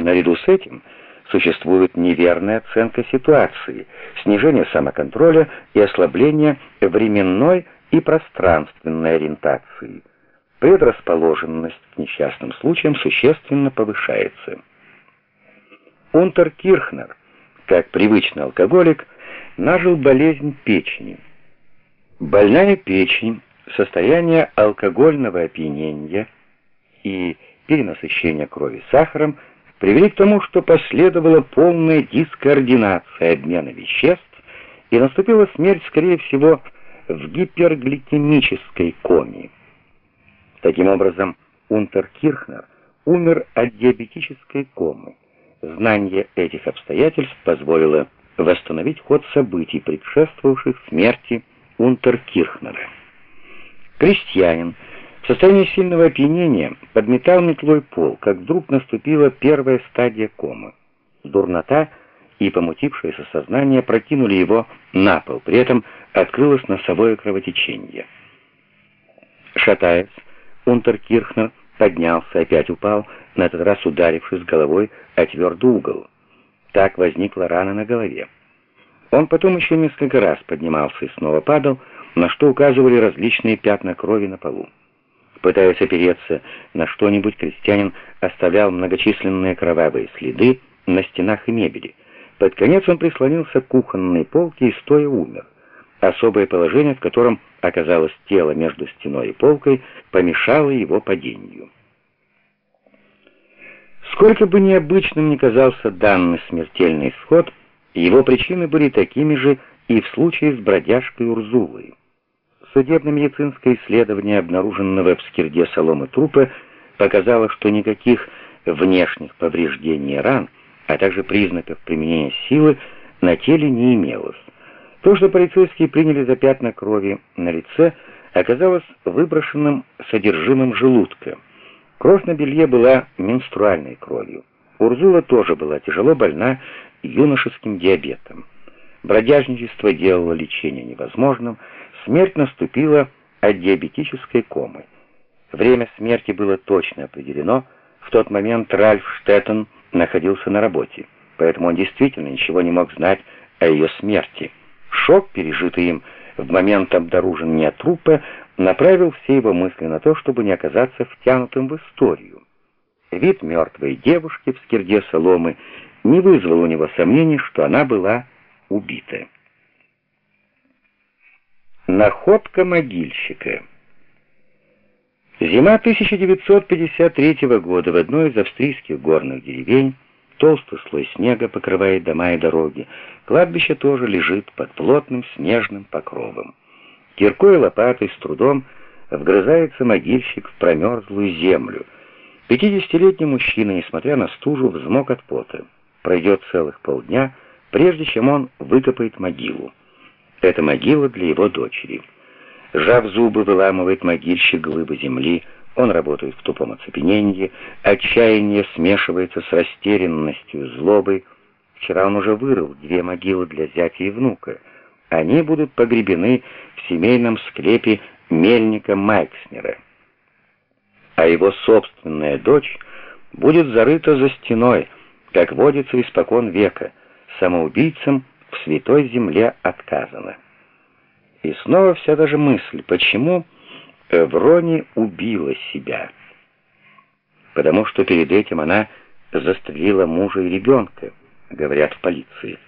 Наряду с этим существует неверная оценка ситуации, снижение самоконтроля и ослабление временной и пространственной ориентации. Предрасположенность к несчастным случаям существенно повышается. Унтер Кирхнер, как привычный алкоголик, нажил болезнь печени. Больная печень, состояние алкогольного опьянения и перенасыщения крови сахаром привели к тому, что последовала полная дискоординация обмена веществ и наступила смерть, скорее всего, в гипергликемической коме. Таким образом, Унтер Кирхнер умер от диабетической комы. Знание этих обстоятельств позволило восстановить ход событий, предшествовавших смерти Унтеркирхнера. Крестьянин в состоянии сильного опьянения подметал метлой пол, как вдруг наступила первая стадия комы. Дурнота и помутившееся сознание прокинули его на пол, при этом открылось носовое кровотечение. Шатаясь, Унтеркирхнер поднялся, опять упал, на этот раз ударившись головой о твердый угол. Так возникла рана на голове. Он потом еще несколько раз поднимался и снова падал, на что указывали различные пятна крови на полу. Пытаясь опереться на что-нибудь, крестьянин оставлял многочисленные кровавые следы на стенах и мебели. Под конец он прислонился к кухонной полке и стоя умер. Особое положение, в котором оказалось тело между стеной и полкой, помешало его падению. Сколько бы необычным ни казался данный смертельный исход, его причины были такими же и в случае с бродяжкой Урзулой. Судебно-медицинское исследование обнаруженного в скирде соломы трупа показало, что никаких внешних повреждений ран, а также признаков применения силы на теле не имелось. То, что полицейские приняли за пятна крови на лице, оказалось выброшенным содержимым желудка. Кровь на белье была менструальной кровью. Урзула тоже была тяжело больна юношеским диабетом. Бродяжничество делало лечение невозможным, смерть наступила от диабетической комы. Время смерти было точно определено, в тот момент Ральф Штеттен находился на работе, поэтому он действительно ничего не мог знать о ее смерти. Шок, пережитый им в момент обнаружения трупа, направил все его мысли на то, чтобы не оказаться втянутым в историю. Вид мертвой девушки в скирде соломы не вызвал у него сомнений, что она была убита. Находка могильщика Зима 1953 года в одной из австрийских горных деревень толстый слой снега покрывает дома и дороги. Кладбище тоже лежит под плотным снежным покровом. Киркой и лопатой с трудом вгрызается могильщик в промерзлую землю. Пятидесятилетний мужчина, несмотря на стужу, взмок от пота. Пройдет целых полдня, прежде чем он выкопает могилу. Это могила для его дочери. Сжав зубы, выламывает могильщик глыбы земли, он работает в тупом оцепенении, отчаяние смешивается с растерянностью, злобой. Вчера он уже вырыл две могилы для зятя и внука. Они будут погребены в семейном склепе мельника Майкснера. А его собственная дочь будет зарыта за стеной, как водится испокон века, самоубийцам в святой земле отказано. И снова вся та же мысль, почему Эврони убила себя? Потому что перед этим она застрелила мужа и ребенка, говорят в полиции.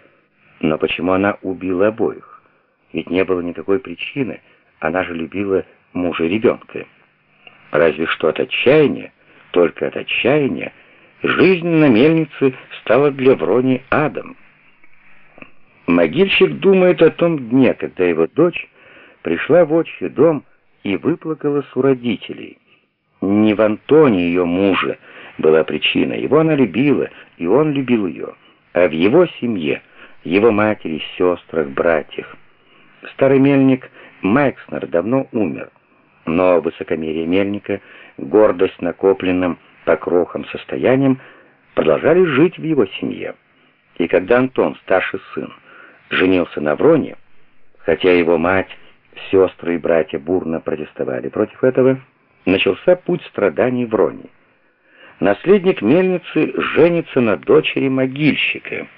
Но почему она убила обоих? Ведь не было никакой причины, она же любила мужа и ребенка. Разве что от отчаяния, только от отчаяния, жизнь на мельнице стала для Врони адом. Могильщик думает о том дне, когда его дочь пришла в отчий дом и выплакалась у родителей. Не в Антоне ее мужа была причина, его она любила, и он любил ее, а в его семье, его матери, сестрах, братьях. Старый мельник Майкснер давно умер, но высокомерие мельника, гордость накопленным по крохам состоянием, продолжали жить в его семье. И когда Антон, старший сын, женился на Вроне, хотя его мать, сестры и братья бурно протестовали против этого, начался путь страданий Врони. наследник мельницы женится на дочери могильщика —